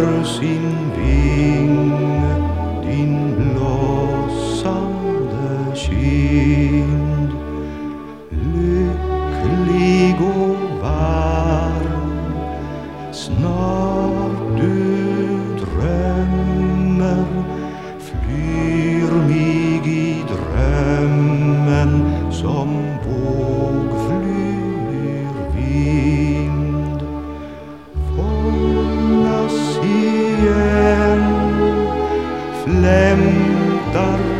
under sin vinge din blossande kind. Lycklig och varm snart du drömmer flyr mig i drömmen som vågflyg tentar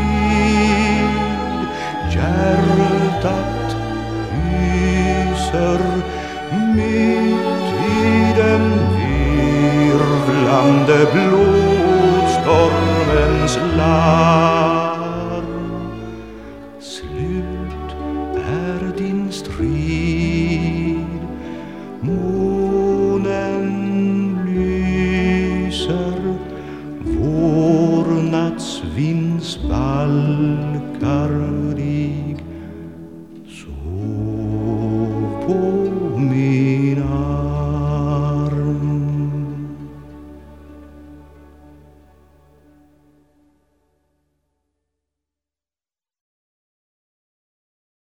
hjärtat hyser mitt i den virvlande blodstormens larm. Slut är din strid. Månen lyser. Vårnattsvind svalkar